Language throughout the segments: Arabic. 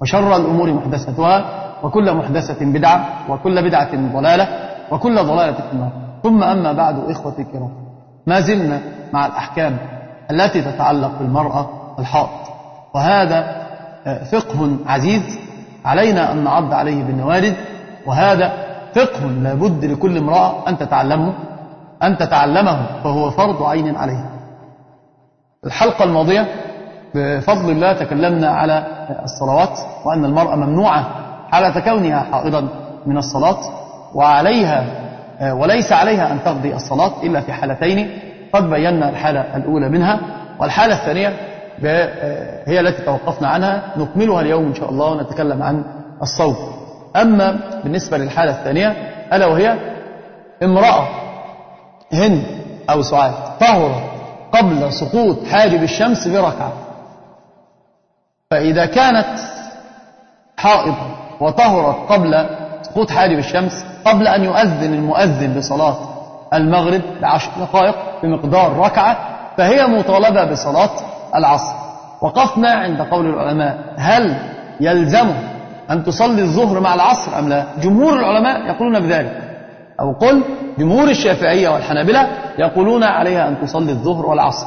وشر الأمور محدثتها وكل محدثة بدعة وكل بدعة ضلالة وكل ضلالة في النار. ثم أما بعد إخوتي الكرام ما زلنا مع الأحكام التي تتعلق بالمرأة الحائض. وهذا فقه عزيز علينا أن نعض عليه بالنوارد وهذا فقه لابد لكل امرأة أن تتعلمه أن تتعلمه فهو فرض عين عليها الحلقة الماضية بفضل الله تكلمنا على الصلوات وأن المرأة ممنوعة حالة كونها حائضا من الصلاة وعليها وليس عليها أن تقضي الصلاة إلا في حالتين. قد بينا الحالة الأولى منها والحالة الثانية هي التي توقفنا عنها نكملها اليوم إن شاء الله ونتكلم عن الصوم. أما بالنسبة للحالة الثانية ألا وهي امرأة هند أو سعاد طهرت قبل سقوط حاجب الشمس بركعة. فإذا كانت حائضة وطهرت قبل سقوط حاجب الشمس قبل أن يؤذن المؤذن بصلاة المغرب بعشر دقائق بمقدار ركعة فهي مطالبة بصلاة العصر. وقفنا عند قول العلماء هل يلزم أن تصلي الظهر مع العصر أم لا؟ جمهور العلماء يقولون بذلك. أو قل جمهور الشافعية والحنابلة يقولون عليها أن تصلي الظهر والعصر.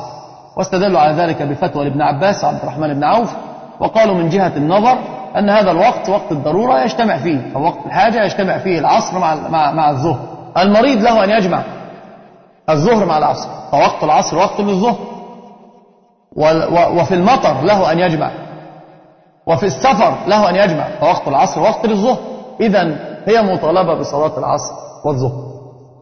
واستدلوا على ذلك بفتوى لابن عباس وعبد الرحمن بن عوف وقالوا من جهة النظر أن هذا الوقت وقت الضرورة يجتمع فيه أو وقت الحاجة يجتمع فيه العصر مع مع مع الظهر. المريض له أن يجمع الظهر مع العصر فوقت العصر وقت للظهر. وفي المطر له أن يجمع. وفي السفر له أن يجمع فوقت العصر وقت للظهر. إذا هي مطالبة بصلاة العصر والظهر.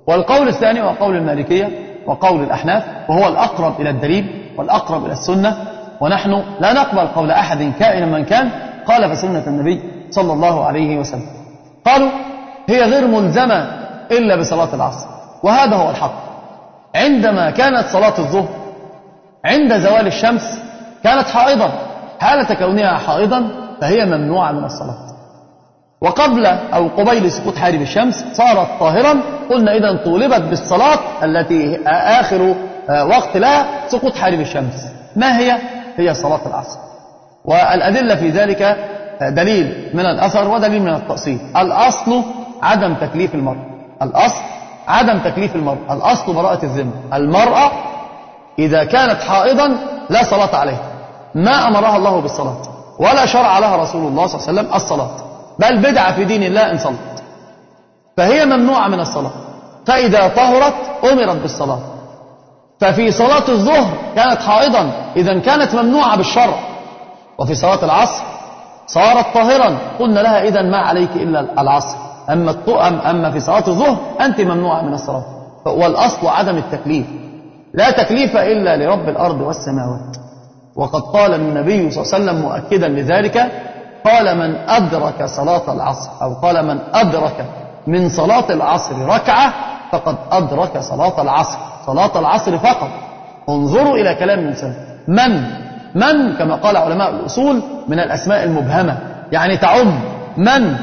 والقول الثاني وقول المالكية وقول الأحناف وهو الأقرب إلى الدليل والأقرب إلى السنة. ونحن لا نقبل قول أحد كائنا من كان قال في سنة النبي صلى الله عليه وسلم. قالوا هي غير ملزمة إلا بصلاة العصر وهذا هو الحق. عندما كانت صلاة الظهر عند زوال الشمس كانت حائضا. حالة كونها حائضا فهي ممنوعة من الصلاة. وقبل أو قبيل سقوط حارب الشمس صارت طاهرا. قلنا إذا طولبت بالصلاة التي آخر وقت لها سقوط حارب الشمس. ما هي؟ هي صلاة العصر. والأدلة في ذلك دليل من الأثر ودليل من التأصيل. الأصل عدم تكليف المرء. الأصل عدم تكليف المرء. الأصل براءة الذمة. المرأة إذا كانت حائضا لا صلاة عليها. ما أمرها الله بالصلاة. ولا شرع لها رسول الله صلى الله عليه وسلم الصلاة. بل بدعة في دين الله إن صلت. فهي ممنوعة من الصلاة. فإذا طهرت أمرت بالصلاة. ففي صلاة الظهر كانت حائضا إذا كانت ممنوعة بالشرع. وفي صلاة العصر صارت طاهرا. قلنا لها إذا ما عليك إلا العصر. أما الطؤم أما في صلاة الظهر أنت ممنوعة من الصلاة. والأصل عدم التكليف. لا تكليف إلا لرب الأرض والسماوات. وقد قال النبي صلى الله عليه وسلم مؤكدا لذلك قال من أدرك صلاة العصر أو قال من أدرك من صلاة العصر ركعة فقد أدرك صلاة العصر. صلاة العصر فقط. انظروا إلى كلام الإنسان. من؟ من؟ كما قال علماء الأصول من الأسماء المبهمة. يعني تعم. من؟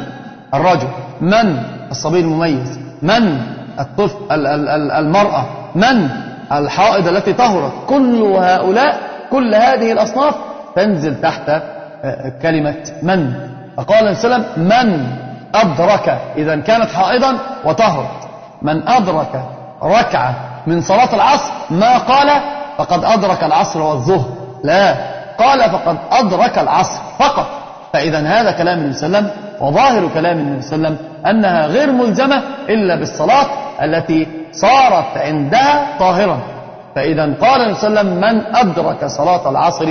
الرجل. من؟ الصبي المميز. من؟ الطفل المرأة. من؟ الحائض التي طهرت. كل هؤلاء كل هذه الأصناف تنزل تحت كلمة من. فقال السلام من أدرك إذا كانت حائضا وطهرت. من أدرك ركعة من صلاة العصر ما قال فقد أدرك العصر والظهر. لا قال فقد أدرك العصر فقط. فإذا هذا كلام النبي صلى الله عليه وسلم وظاهر كلام النبي صلى الله عليه وسلم أنها غير ملزمة إلا بالصلاة التي صارت عندها طاهرا. فإذا قال النبي صلى الله عليه وسلم من أدرك صلاة العصر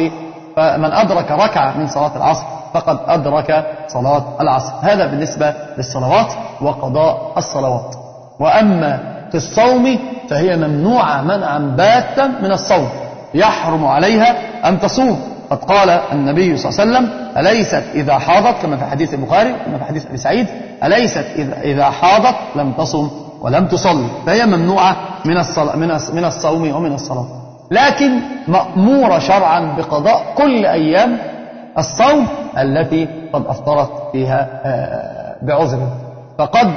من أدرك ركعة من صلاة العصر فقد أدرك صلاة العصر. هذا بالنسبة للصلوات وقضاء الصلوات. وأما في الصوم فهي ممنوعة منعا باتا من الصوم يحرم عليها أن تصوم. قد قال النبي صلى الله عليه وسلم أليست إذا حاضت كما في حديث البخاري كما في حديث أبي سعيد أليست إذا, حاضت لم تصم ولم تصلي. فهي ممنوعة من من من الصوم ومن الصلاة. لكن مأمورة شرعا بقضاء كل أيام الصوم التي قد أفطرت فيها آه، بعذر. فقد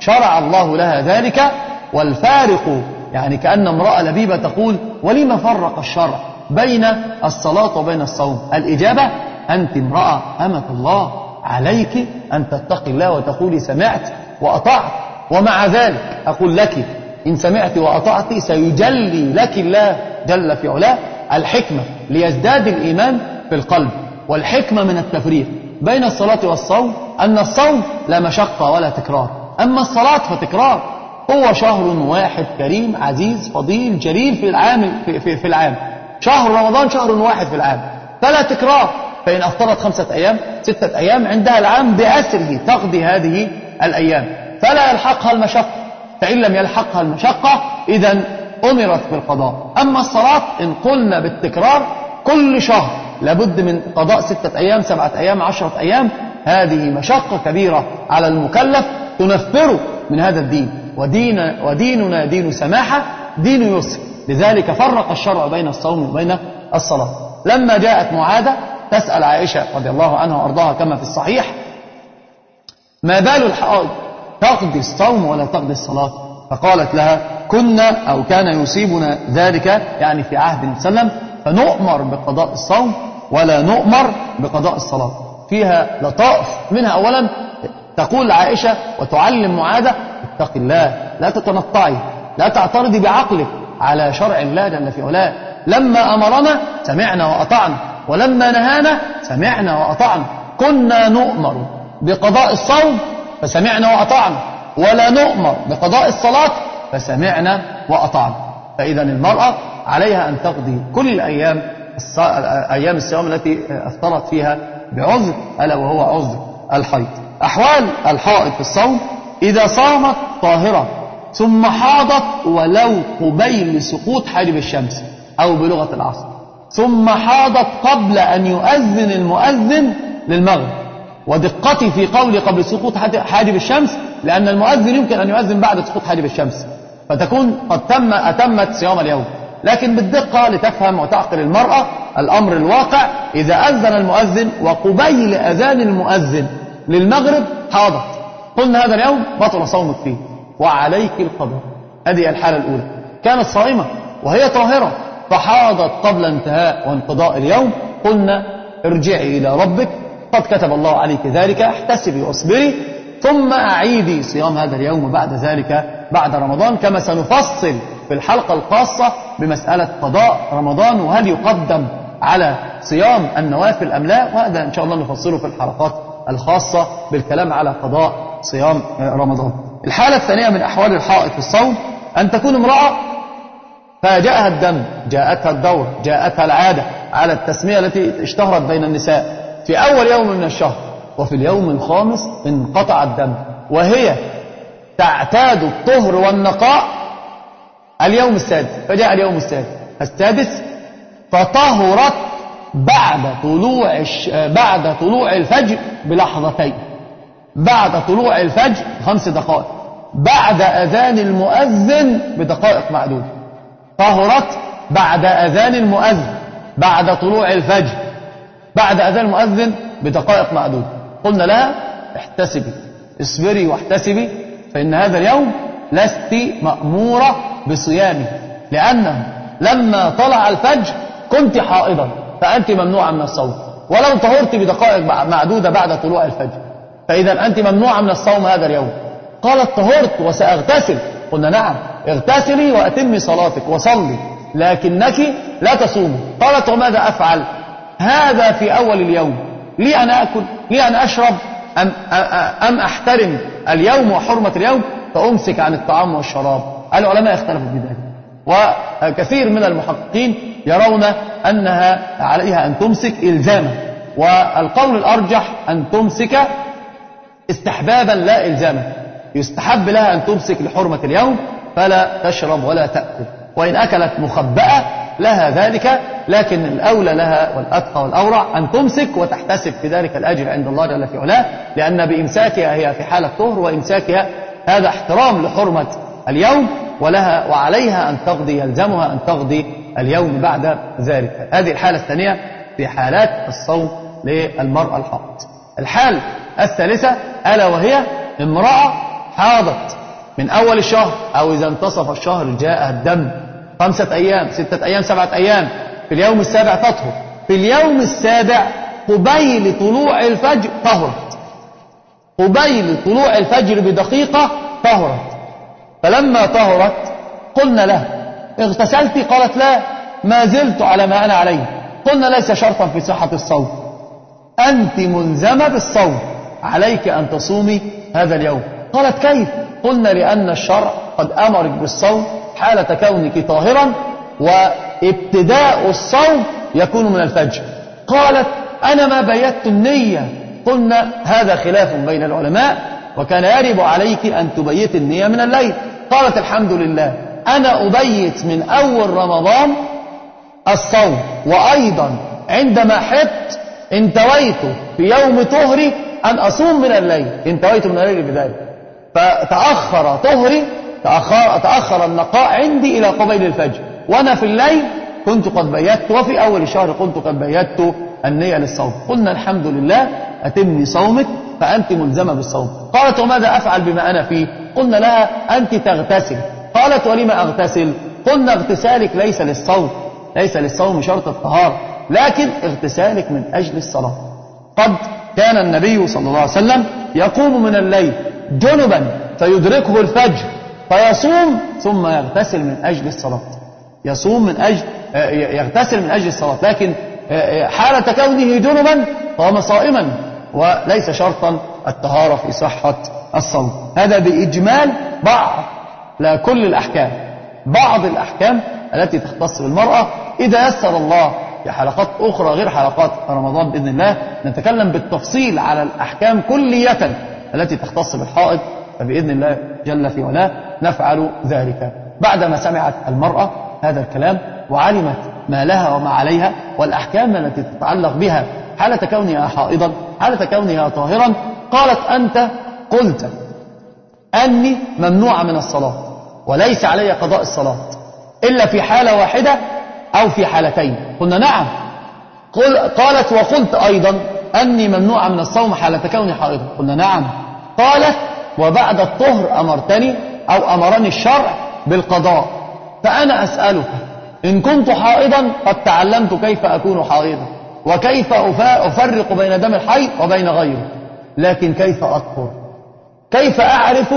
شرع الله لها ذلك والفارق يعني كأن امرأة لبيبة تقول ولم فرق الشرع بين الصلاة وبين الصوم؟ الإجابة أنت امرأة أمة الله عليك أن تتقي الله وتقولي سمعت وأطعت ومع ذلك أقول لك إن سمعت وأطعت سيجلي لك الله جل في علاه الحكمة ليزداد الإيمان في القلب والحكمة من التفريق بين الصلاة والصوم أن الصوم لا مشقة ولا تكرار أما الصلاة فتكرار هو شهر واحد كريم عزيز فضيل جليل في العام في, في, في العام. شهر رمضان شهر واحد في العام. فلا تكرار. فإن أفطرت خمسة أيام ستة أيام عندها العام بأسره تقضي هذه الأيام. فلا يلحقها المشقة. فإن لم يلحقها المشقة إذا أمرت بالقضاء. أما الصلاة إن قلنا بالتكرار كل شهر لابد من قضاء ستة أيام سبعة أيام عشرة أيام. هذه مشقة كبيرة على المكلف تنفره من هذا الدين. ودين وديننا دين سماحة دين يسر. لذلك فرق الشرع بين الصوم وبين الصلاة. لما جاءت معاذة تسأل عائشة رضي الله عنها وأرضاها كما في الصحيح ما بال الحائض تقضي الصوم ولا تقضي الصلاة؟ فقالت لها كنا أو كان يصيبنا ذلك يعني في عهد النبي وسلم فنؤمر بقضاء الصوم ولا نؤمر بقضاء الصلاة. فيها لطائف منها أولا تقول عائشة وتعلم معاذة اتق الله لا تتنطعي لا تعترضي بعقلك على شرع الله جل في علاه. لما أمرنا سمعنا وأطعنا ولما نهانا سمعنا وأطعنا. كنا نؤمر بقضاء الصوم فسمعنا وأطعنا ولا نؤمر بقضاء الصلاة فسمعنا وأطعنا. فإذا المرأة عليها أن تقضي كل أيام أيام الصيام التي أفطرت فيها بعذر ألا وهو عذر الحيض. أحوال الحائض في الصوم إذا صامت طاهرة ثم حاضت ولو قبيل سقوط حاجب الشمس أو بلغة العصر. ثم حاضت قبل أن يؤذن المؤذن للمغرب. ودقتي في قولي قبل سقوط حاجب الشمس لأن المؤذن يمكن أن يؤذن بعد سقوط حاجب الشمس. فتكون قد تم أتمت صيام اليوم. لكن بالدقة لتفهم وتعقل المرأة الأمر الواقع إذا أذن المؤذن وقبيل أذان المؤذن للمغرب حاضت قلنا هذا اليوم بطل صومك فيه. وعليك القضاء هذه الحالة الأولى. كانت صائمة وهي طاهرة. فحاضت قبل انتهاء وانقضاء اليوم. قلنا ارجعي إلى ربك. قد كتب الله عليك ذلك. احتسبي واصبري. ثم أعيدي صيام هذا اليوم بعد ذلك بعد رمضان. كما سنفصل في الحلقة الخاصة بمسألة قضاء رمضان. وهل يقدم على صيام النوافل أم لا؟ وهذا إن شاء الله نفصله في الحلقات الخاصة بالكلام على قضاء صيام رمضان. الحالة الثانية من أحوال الحائط في الصوم أن تكون امرأة فاجأها الدم جاءتها الدور جاءتها العادة على التسمية التي اشتهرت بين النساء في أول يوم من الشهر وفي اليوم الخامس انقطع الدم وهي تعتاد الطهر والنقاء اليوم السادس فجاء اليوم السادس. السادس فطهرت بعد طلوع. بعد طلوع الفجر بلحظتين. بعد طلوع الفجر خمس دقائق. بعد أذان المؤذن بدقائق معدودة. طهرت بعد أذان المؤذن بعد طلوع الفجر. بعد أذان المؤذن بدقائق معدودة. قلنا لها احتسبي اصبري واحتسبي فإن هذا اليوم لست مأمورة بصيامه. لأنه لما طلع الفجر كنت حائضا. فأنت ممنوعة من الصوم. ولو طهرت بدقائق معدودة بعد طلوع الفجر. فإذا أنت ممنوعة من الصوم هذا اليوم. قالت طهرت وسأغتسل. قلنا نعم اغتسلي وأتمي صلاتك وصلي لكنك لا تصومي قالت وماذا أفعل؟ هذا في أول اليوم. لي أنا أكل لي أنا أشرب أم, أم أحترم اليوم وحرمة اليوم؟ فأمسك عن الطعام والشراب. العلماء اختلفوا في ذلك. وكثير من المحققين يرون أنها عليها أن تمسك إلزاما والقول الأرجح أن تمسك استحبابا لا إلزاما. يستحب لها أن تمسك لحرمة اليوم فلا تشرب ولا تأكل. وإن أكلت مخبأة لها ذلك لكن الأولى لها والأتقى والأورع أن تمسك وتحتسب في ذلك الأجر عند الله جل في علاه لأن بإمساكها هي في حالة طهر وإمساكها هذا احترام لحرمة اليوم ولها وعليها أن تقضي يلزمها أن تقضي اليوم بعد ذلك. هذه الحالة الثانية في حالات الصوم للمرأة الحائض. الحال الثالثة ألا وهي امرأة حاضت من أول الشهر أو إذا انتصف الشهر جاء الدم. خمسة أيام ستة أيام سبعة أيام. في اليوم السابع تطهر. في اليوم السابع قبيل طلوع الفجر طهرت. قبيل طلوع الفجر بدقيقة طهرت. فلما طهرت قلنا له اغتسلت؟ قالت لا ما زلت على ما أنا عليه. قلنا ليس شرطا في صحة الصوم. أنت ملزمة بالصوم. عليك أن تصومي هذا اليوم. قالت كيف؟ قلنا لأن الشرع قد أمرك بالصوم حالة كونك طاهرا وابتداء الصوم يكون من الفجر. قالت أنا ما بيت النية. قلنا هذا خلاف بين العلماء وكان يجب عليك أن تبيت النية من الليل. قالت الحمد لله. أنا أبيت من أول رمضان الصوم وأيضا عندما حبت انتويت في يوم طهري أن أصوم من الليل انتويت من الليل بذلك. فتأخر طهري تأخر, تأخر النقاء عندي إلى قبيل الفجر. وأنا في الليل كنت قد بيت وفي أول الشهر كنت قد بيت النية للصوم. قلنا الحمد لله أتمني صومك فأنت ملزمة بالصوم. قالت وماذا أفعل بما أنا فيه؟ قلنا لها أنت تغتسل. قالت ولما أغتسل؟ قلنا اغتسالك ليس للصوم ليس للصوم شرط الطهارة لكن اغتسالك من أجل الصلاة. قد كان النبي صلى الله عليه وسلم يقوم من الليل جنبا فيدركه الفجر فيصوم ثم يغتسل من أجل الصلاة. يصوم من أجل يغتسل من أجل الصلاة لكن حالة كونه جنبا فهو صائما وليس شرطا الطهارة في صحة الصوم. هذا بإجمال بعض لا كل الأحكام بعض الأحكام التي تختص بالمرأة. إذا يسر الله في حلقات أخرى غير حلقات رمضان بإذن الله نتكلم بالتفصيل على الأحكام كلية التي تختص بالحائض. فبإذن الله جل في علاه نفعل ذلك. بعدما سمعت المرأة هذا الكلام وعلمت ما لها وما عليها والأحكام التي تتعلق بها حالة كونها حائضا؟ حالة كونها طاهرا؟ قالت أنت قلت. أني ممنوعة من الصلاة وليس علي قضاء الصلاة إلا في حالة واحدة أو في حالتين. قلنا نعم. قل قالت وقلت أيضا أني ممنوعة من الصوم حالة كوني حائضا قلنا نعم. قالت وبعد الطهر أمرتني أو أمرني الشرع بالقضاء. فأنا أسألك إن كنت حائضا قد تعلمت كيف أكون حائضا وكيف أفرق بين دم الحيض وبين غيره لكن كيف أطهر كيف أعرف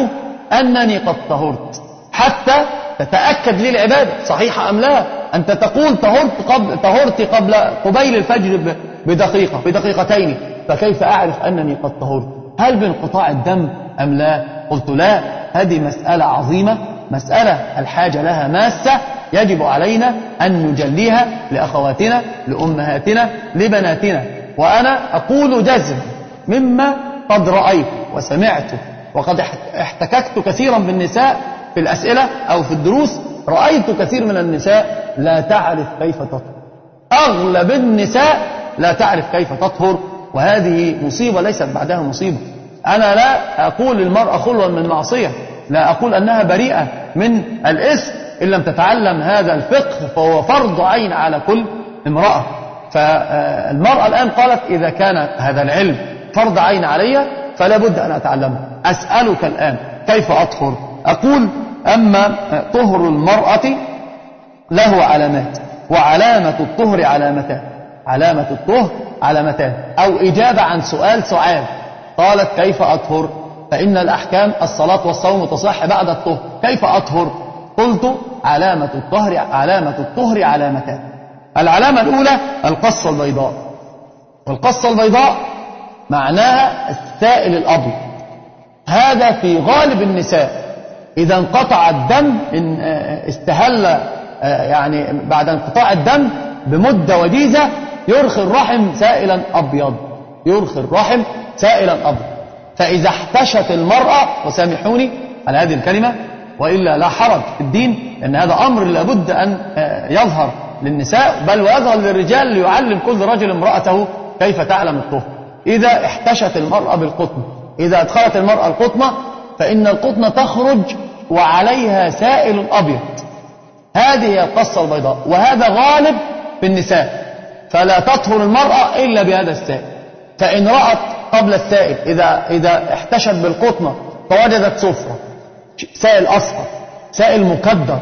أنني قد طهرت؟ حتى تتأكد لي العبادة صحيحة أم لا؟ أنت تقول طهرت قبل طهرت قبل قبيل الفجر بدقيقة بدقيقتين. فكيف أعرف أنني قد طهرت؟ هل بانقطاع الدم أم لا؟ قلت لا هذه مسألة عظيمة مسألة الحاجة لها ماسة يجب علينا أن نجليها لأخواتنا لأمهاتنا لبناتنا. وأنا أقول جزم مما قد رأيت وسمعت وقد احتككت كثيرا بالنساء في الأسئلة أو في الدروس رأيت كثير من النساء لا تعرف كيف تطهر. أغلب النساء لا تعرف كيف تطهر وهذه مصيبة ليست بعدها مصيبة. أنا لا أقول للمرأة خلوا من معصية لا أقول أنها بريئة من الإثم إن لم تتعلم هذا الفقه فهو فرض عين على كل امرأة. فالمرأة الآن قالت إذا كان هذا العلم فرض عين علي فلا بد أن أتعلمه. أسألك الآن كيف أطهر؟ أقول أما طهر المرأة له علامات وعلامة الطهر علامتان. علامة الطهر علامتان. أو إجابة عن سؤال سعاد قالت كيف أطهر؟ فإن الأحكام الصلاة والصوم تصح بعد الطهر. كيف أطهر؟ قلت علامة الطهر علامة الطهر علامتان. العلامة الأولى القصة البيضاء. والقصة البيضاء معناها السائل الأبيض. هذا في غالب النساء. إذا انقطع الدم إن استهل يعني بعد انقطاع الدم بمدة وجيزة يرخي الرحم سائلا أبيض. يرخي الرحم سائلا أبيض. فإذا احتشت المرأة وسامحوني على هذه الكلمة وإلا لا حرج في الدين أن هذا أمر لابد أن يظهر للنساء بل ويظهر للرجال ليعلم كل رجل امرأته كيف تعلم الطهر إذا احتشت المرأة بالقطن إذا أدخلت المرأة القطنة فإن القطنة تخرج وعليها سائل أبيض. هذه هي القصة البيضاء وهذا غالب في النساء فلا تطهر المرأة إلا بهذا السائل. فإن رأت قبل السائل إذا, إذا احتشت بالقطنة فوجدت صفرة سائل أصفر سائل مكدر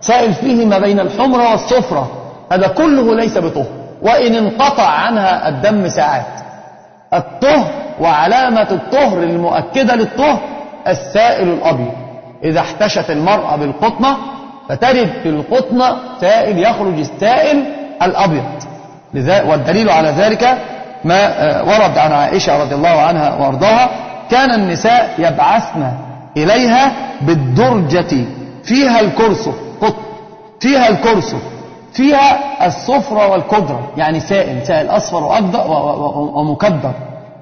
سائل فيه ما بين الحمرة والصفرة. هذا كله ليس بطهر. وإن انقطع عنها الدم ساعات. الطهر وعلامة الطهر المؤكدة للطهر السائل الأبيض. إذا احتشت المرأة بالقطنة فتجد في القطنة سائل يخرج السائل الأبيض. والدليل على ذلك ما ورد عن عائشة رضي الله عنها وأرضاها كان النساء يبعثن إليها بالدرجة. فيها الكرسف قط فيها الكرسف فيها الصفرة والكدرة يعني سائل سائل أصفر وأبدأ ومكدر.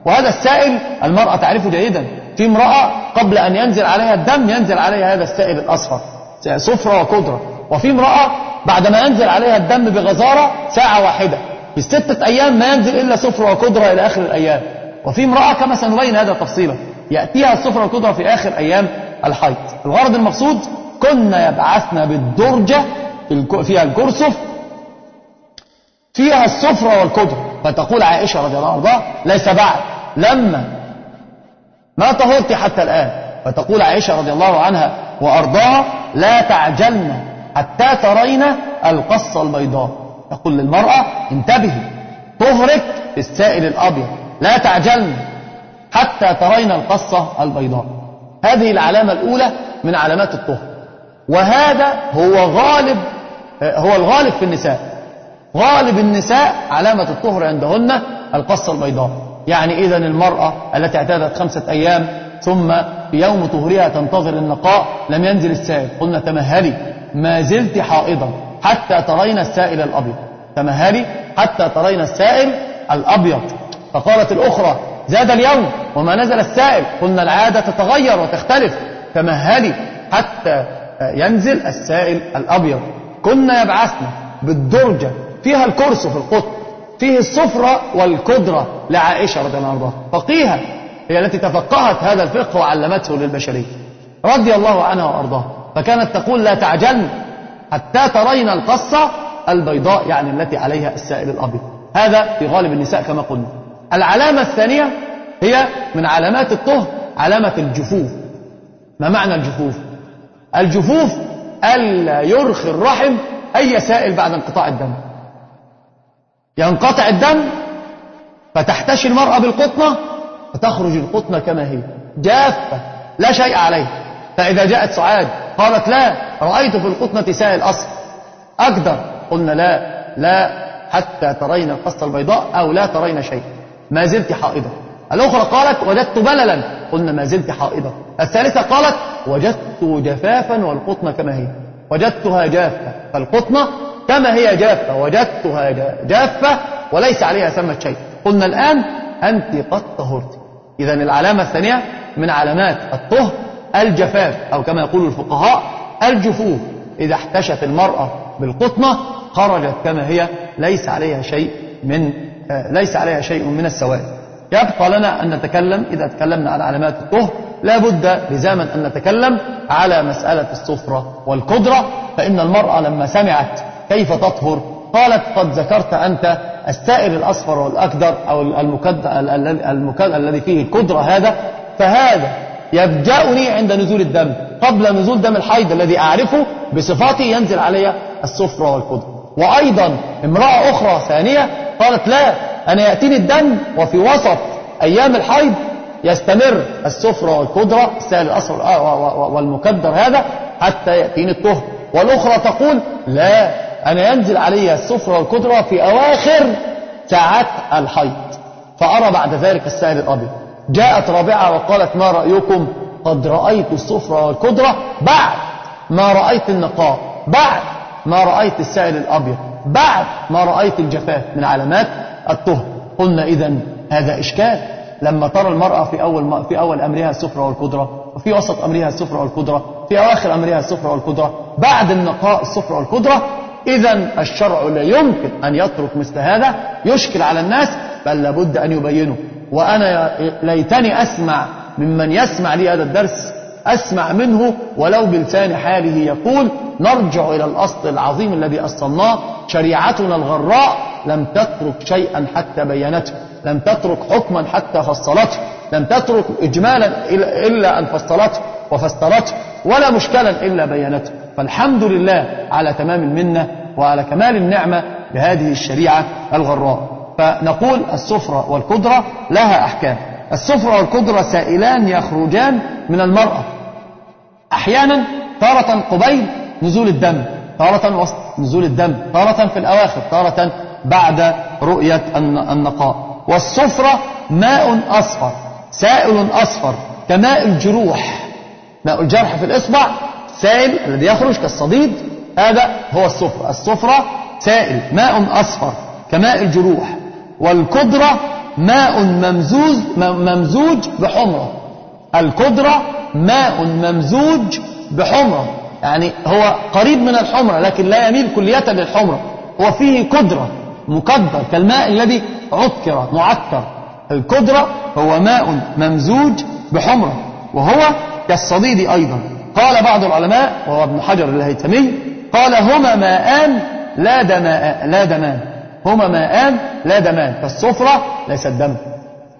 وهذا السائل المرأة تعرفه جيدا. في امرأة قبل أن ينزل عليها الدم ينزل عليها هذا السائل الأصفر صفرة وكدرة وفي امرأة بعدما ينزل عليها الدم بغزارة ساعة واحدة. في ستة أيام ما ينزل إلا صفرة وكدرة إلى آخر الأيام. وفي امرأة كما سنبين هذا تفصيلا. يأتيها الصفرة والكدرة في آخر أيام الحيض. الغرض المقصود كنا يبعثنا بالدرجة فيها الكرسف فيها الصفرة والكدرة فتقول عائشة رضي الله عنها ليس بعد. لما ما طهرت حتى الآن فتقول عائشة رضي الله عنها وأرضاها لا تعجلن حتى ترين القصة البيضاء. يقول للمرأة انتبهي طهرك في السائل الأبيض لا تعجلن حتى ترين القصة البيضاء. هذه العلامة الأولى من علامات الطهر. وهذا هو غالب هو الغالب في النساء. غالب النساء علامة الطهر عندهن القصة البيضاء. يعني إذا المرأة التي اعتادت خمسة أيام ثم في يوم طهرها تنتظر النقاء لم ينزل السائل. قلنا تمهلي ما زلت حائضا حتى ترين السائل الأبيض. تمهلي حتى ترين السائل الأبيض. فقالت الأخرى زاد اليوم وما نزل السائل. قلنا العادة تتغير وتختلف. تمهلي حتى ينزل السائل الأبيض. كنا يبعثنا بالدرجة. فيها الكرس في القطب. فيه الصفرة والكدرة لعائشة رضي الله عنها. فقيها هي التي تفقهت هذا الفقه وعلمته للبشرية. رضي الله عنها وأرضاها. فكانت تقول لا تعجلن حتى ترين القصة البيضاء يعني التي عليها السائل الأبيض. هذا في غالب النساء كما قلنا. العلامة الثانية هي من علامات الطهر علامة الجفوف. ما معنى الجفوف؟ الجفوف ألا يرخي الرحم أي سائل بعد انقطاع الدم. ينقطع الدم فتحتشي المرأة بالقطنة فتخرج القطنة كما هي. جافة لا شيء عليها. فإذا جاءت سعاد قالت لا رأيت في القطنة سائل أصل أقدر. قلنا لا لا حتى ترين القصة البيضاء أو لا ترين شيء. ما زلت حائضة. الأخرى قالت وجدت بللا. قلنا ما زلت حائضة. الثالثة قالت وجدت جفافا والقطنة كما هي. وجدتها جافة. فالقطنة كما هي جافة وجدتها جافة وليس عليها ثمة شيء. قلنا الآن أنت قد طهرت. إذا العلامة الثانية من علامات الطهر الجفاف أو كما يقول الفقهاء الجفوف. إذا احتشت المرأة بالقطنة خرجت كما هي ليس عليها شيء من ليس عليها شيء من السواد. يبقى لنا أن نتكلم إذا تكلمنا عن علامات الطهر لا بد لزاما أن نتكلم على مسألة الصفرة والكدرة فإن المرأة لما سمعت كيف تطهر؟ قالت قد ذكرت أنت السائل الأصفر والأكدر أو المكد المكد الذي فيه الكدرة هذا فهذا يفجأني عند نزول الدم قبل نزول دم الحيض الذي أعرفه بصفاته ينزل علي الصفرة والكدرة وأيضا امرأة أخرى ثانية قالت لا أنا يأتيني الدم وفي وسط أيام الحيض يستمر السفرة والكدرة السائل الأصفر والمكدر هذا حتى يأتيني الطهر. والأخرى تقول لا أنا ينزل علي السفرة والكدرة في أواخر ساعات الحيض. فأرى بعد ذلك السائل الأبيض. جاءت رابعة وقالت ما رأيكم؟ قد رأيت الصفرة والقدرة بعد ما رأيت النقاء بعد ما رأيت السائل الأبيض بعد ما رأيت الجفاف من علامات الطهر قلنا إذا هذا إشكال. لما ترى المرأة في أول في أول أمرها السفرة والقدرة وفي وسط أمرها السفرة والقدرة في أواخر أمرها السفرة والقدرة بعد النقاء السفرة والقدرة إذا الشرع لا يمكن أن يترك مثل هذا يشكل على الناس بل لابد أن يبينه. وأنا ليتني أسمع ممن يسمع لي هذا الدرس أسمع منه ولو بلسان حاله يقول نرجع إلى الأصل العظيم الذي أصلناه شريعتنا الغراء لم تترك شيئا حتى بينته لم تترك حكما حتى فصلته لم تترك إجمالا إلا أن فصلته وفسرته ولا مشكلا إلا بينته. فالحمد لله على تمام المنة وعلى كمال النعمة بهذه الشريعة الغراء. فنقول السفرة والقدرة لها أحكام. السفرة والقدرة سائلان يخرجان من المرأة. أحيانا تارة قبيل نزول الدم تارة وسط نزول الدم تارة في الأواخر تارة بعد رؤية النقاء. والصفرة ماء أصفر سائل أصفر كماء الجروح. ماء الجرح في الإصبع سائل الذي يخرج كالصديد هذا هو الصفرة الصفرة سائل ماء أصفر كماء الجروح والقدرة ماء ممزوج ممزوج بحمرة. القدرة ماء ممزوج بحمرة. يعني هو قريب من الحمرة لكن لا يميل كلية للحمرة. هو فيه قدرة مقدر كالماء الذي عكر معكر. القدرة هو ماء ممزوج بحمرة وهو كالصديد أيضا. قال بعض العلماء وهو ابن حجر الهيثمي قال هما ماءان لا دماء لا دمان هما ماءان لا دمان فالصفرة ليست دم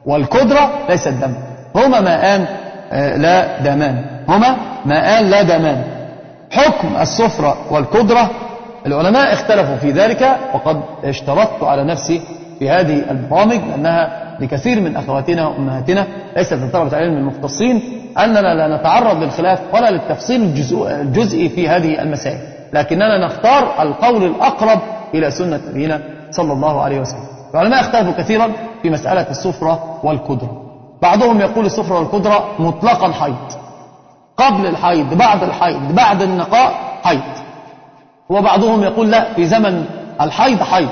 والقدرة ليست دم. هما ماءان آه، لا دمان هما ماءان لا دمان حكم الصفرة والقدرة العلماء اختلفوا في ذلك وقد اشترطت على نفسي في هذه البرامج لأنها لكثير من أخواتنا وأمهاتنا ليست طلبة علم المختصين أننا لا نتعرض للخلاف ولا للتفصيل الجزئي في هذه المسائل. لكننا نختار القول الأقرب إلى سنة نبينا صلى الله عليه وسلم. العلماء اختلفوا كثيرا في مسألة السفرة والقدرة. بعضهم يقول السفرة والقدرة مطلقا حيض. قبل الحيض بعد الحيض بعد النقاء حيض. وبعضهم يقول لا في زمن الحيض حيض.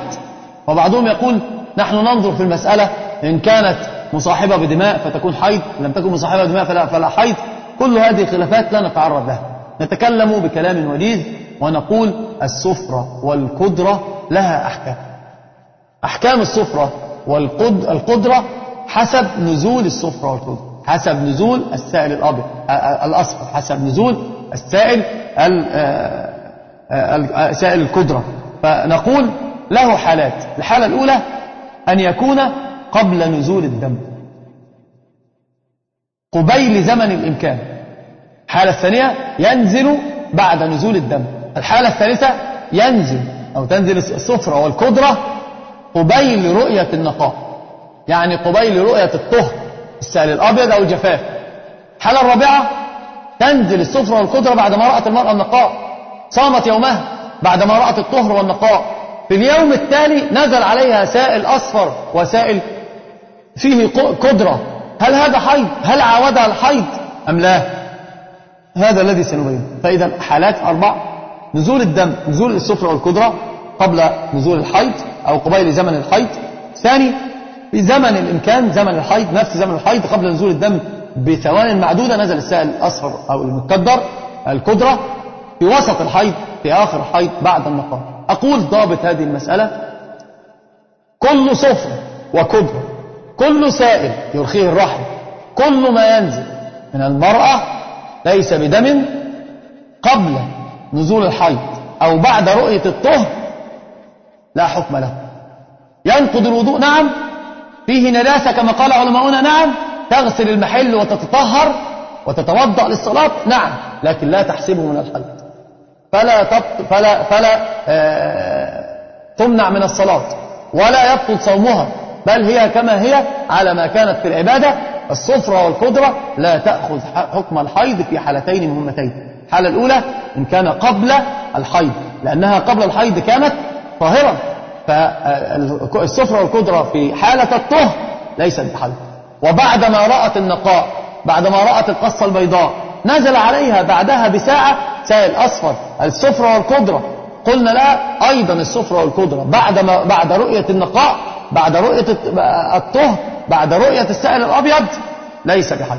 وبعضهم يقول نحن ننظر في المسألة إن كانت مصاحبة بدماء فتكون حيض لم تكن مصاحبة بدماء فلا, فلا حيض. كل هذه الخلافات لا نتعرض لها. نتكلم بكلام وجيز ونقول السفرة والقدرة لها أحكام. أحكام السفرة والقدرة حسب نزول السفرة والقدرة. حسب نزول السائل الأبيض الأصفر. حسب نزول السائل سائل القدرة. فنقول له حالات. الحالة الأولى أن يكون قبل نزول الدم. قبيل زمن الإمكان. الحالة الثانية ينزل بعد نزول الدم. الحالة الثالثة ينزل أو تنزل الصفرة والقدرة قبيل رؤية النقاء. يعني قبيل رؤية الطهر السائل الأبيض أو الجفاف. الحالة الرابعة تنزل الصفرة والقدرة بعد ما رأت المرأة النقاء. صامت يومها بعد ما رأت الطهر والنقاء. في اليوم التالي نزل عليها سائل أصفر وسائل فيه قدرة. هل هذا حيض؟ هل عاودها الحيض؟ أم لا؟ هذا الذي سنبين. فإذا حالات أربع نزول الدم نزول السفرة والقدرة قبل نزول الحيض أو قبيل زمن الحيض. ثاني في زمن الإمكان زمن الحيض نفس زمن الحيض قبل نزول الدم بثوان معدودة نزل السائل الأصفر أو المكدر القدرة في وسط الحيض في آخر الحيض بعد النقاء أقول ضابط هذه المسألة كل صفر وقدرة كل سائل يرخيه الرحم كل ما ينزل من المرأة ليس بدم قبل نزول الحيض أو بعد رؤية الطهر لا حكم له. ينقض الوضوء نعم. فيه نداسة كما قال علماؤنا نعم. تغسل المحل وتتطهر وتتوضأ للصلاة نعم. لكن لا تحسبه من الحيض فلا تبط فلا فلا آه تمنع من الصلاة ولا يبطل صومها. بل هي كما هي على ما كانت في العبادة. الصفرة والقدرة لا تأخذ حكم الحيض في حالتين مهمتين. الحالة الأولى إن كان قبل الحيض. لأنها قبل الحيض كانت طاهرة. فالصفرة والقدرة في حالة الطهر ليست بحل وبعدما رأت النقاء بعدما رأت القصة البيضاء نزل عليها بعدها بساعة سائل أصفر. السفرة والقدرة. قلنا لها أيضا السفرة والقدرة. بعد, ما بعد رؤية النقاء بعد رؤية الطهر بعد رؤية السائل الأبيض ليس بحد.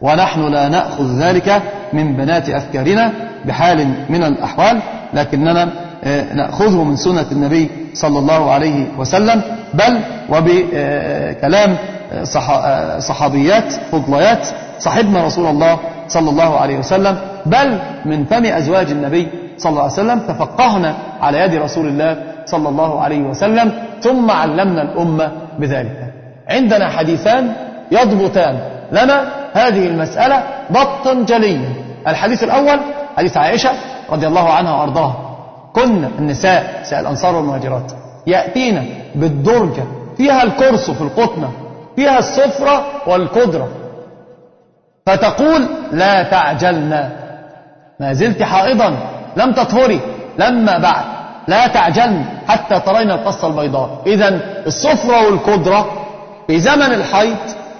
ونحن لا نأخذ ذلك من بنات أفكارنا بحال من الأحوال لكننا آه، نأخذه من سنة النبي صلى الله عليه وسلم بل وبكلام آه، صحابيات فضليات صاحبنا رسول الله صلى الله عليه وسلم بل من فم أزواج النبي صلى الله عليه وسلم تفقهنا على يد رسول الله صلى الله عليه وسلم ثم علمنا الأمة بذلك. عندنا حديثان يضبطان لنا هذه المسألة ضبطا جليا الحديث الأول حديث عائشة رضي الله عنها وأرضاها. كنا النساء نساء الأنصار والمهاجرات يأتينا بالدرجة فيها الكرس في القطنة فيها الصفرة والقدرة. فتقول لا تعجلنا. ما زلت حائضا لم تطهري. لما بعد لا تعجلن حتى ترين القصة البيضاء. إذا الصفرة والقدرة في زمن الحيض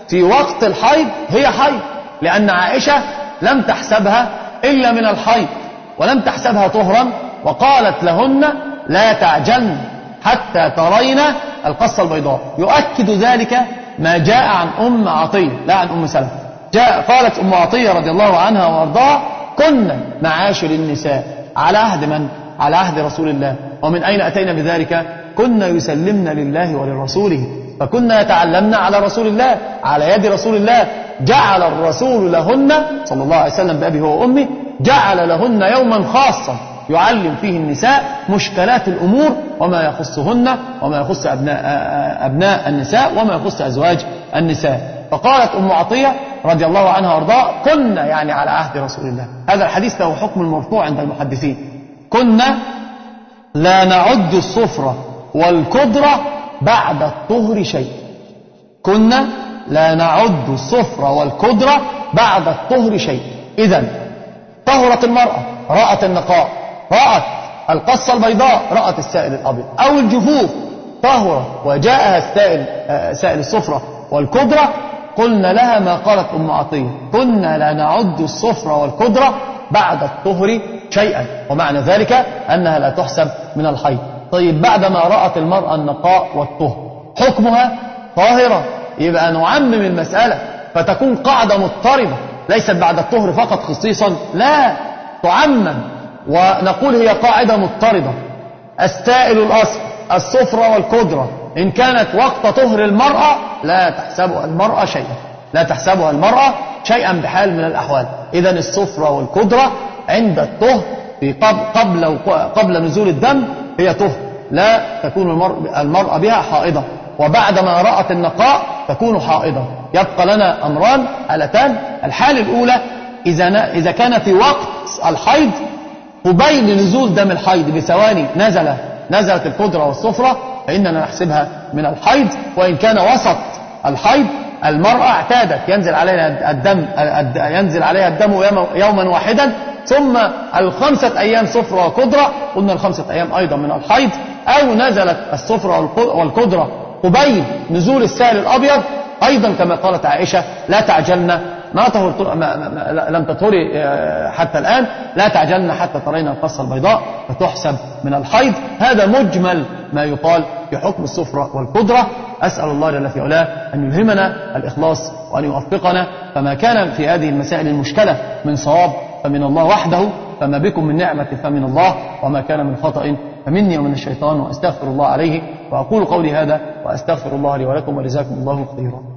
في وقت الحيض هي حيض لأن عائشة لم تحسبها إلا من الحيض ولم تحسبها طهرا وقالت لهن لا تعجلن حتى ترين القصة البيضاء. يؤكد ذلك ما جاء عن أم عطية لا عن أم سلمة. جاء قالت أم عطية رضي الله عنها وأرضاها كنا معاشر النساء على عهد من؟ على عهد رسول الله. ومن أين أتينا بذلك؟ كنا يسلمن لله ولرسوله. فكنا يتعلمن على رسول الله على يد رسول الله. جعل الرسول لهن صلى الله عليه وسلم بأبي هو وأمي جعل لهن يوما خاصا يعلم فيه النساء مشكلات الأمور وما يخصهن وما يخص أبناء, أبناء النساء وما يخص أزواج النساء. فقالت أم عطية رضي الله عنها وأرضاها كنا يعني على عهد رسول الله. هذا الحديث له حكم المرفوع عند المحدثين. كنا لا نعد الصفرة والكدرة بعد الطهر شيء. كنا لا نعد الصفرة والكدرة بعد الطهر شيء. إذا طهرت المرأة رأت النقاء رأت القصة البيضاء رأت السائل الأبيض. أو الجفوف طهرت وجاءها السائل آه، سائل الصفرة والكدرة قلنا لها ما قالت أم عطية. كنا لا نعد الصفرة والكدرة بعد الطهر شيئا. ومعنى ذلك أنها لا تحسب من الحيض طيب بعدما رأت المرأة النقاء والطهر حكمها طاهرة. يبقى نعمم المسألة. فتكون قاعدة مضطربة. ليست بعد الطهر فقط خصيصا. لا تعمم. ونقول هي قاعدة مضطردة السائل الأصل الصفرة والكدرة إن كانت وقت طهر المرأة لا تحسبها المرأة شيئا. لا تحسبها المرأة شيئا بحال من الأحوال. إذا الصفرة والكدرة عند الطهر في قبل قبل نزول الدم هي طهر. لا تكون المرأة بها حائضة وبعدما رأت النقاء تكون حائضة يبقى لنا أمران حالتان. الحالة الأولى إذا إذا كان في وقت الحيض قبيل نزول دم الحيض بثواني نزل نزلت القدرة والصفرة فإننا نحسبها من الحيض وإن كان وسط الحيض المرأة اعتادت ينزل عليها الدم ينزل عليها الدم يوما واحدا ثم الخمسة أيام صفرة وقدرة قلنا الخمسة أيام أيضا من الحيض أو نزلت الصفرة والقدرة قبيل نزول السائل الأبيض أيضا كما قالت عائشة لا تعجلن ما طهر ما ما لم تطهري آه، حتى الآن. لا تعجلن حتى ترين القصة البيضاء فتحسب من الحيض. هذا مجمل ما يقال في حكم السفرة والقدرة. أسأل الله جل في علاه أن يلهمنا الإخلاص وأن يوفقنا. فما كان في هذه المسائل المشكلة من صواب فمن الله وحده فما بكم من نعمة فمن الله وما كان من خطأ فمني ومن الشيطان وأستغفر الله عليه. وأقول قولي هذا وأستغفر الله لي ولكم ولجزاكم الله خيرا.